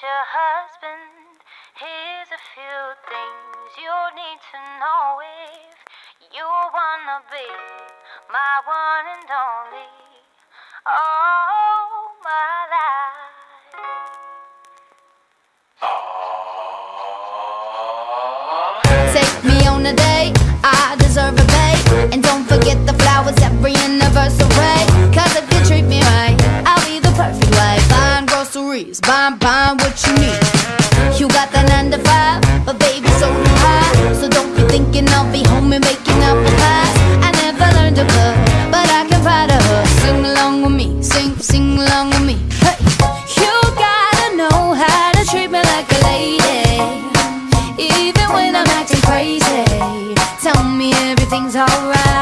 future husband, here's a few things you need to know if you wanna be my one and only. Oh, my life. But I can hook. Sing along with me, sing, sing along with me. You gotta know how to treat me like a lady. Even when I'm acting crazy, tell me everything's alright.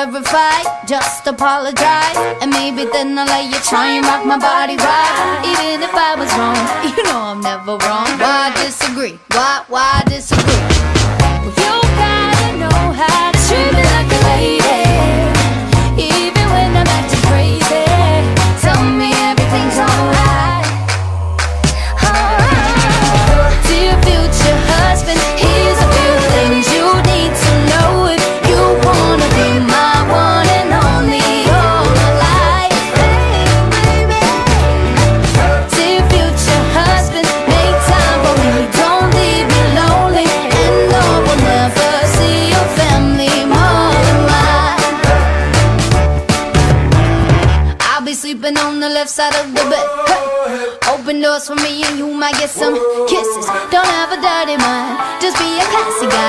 Every fight, just apologize And maybe then I'll let you try and rock my body right Even if I was wrong, you know I'm never wrong Why disagree? Why, why disagree? Side of the bed. Open doors for me and you might get some kisses. Don't have a dirty mind, just be a classy guy.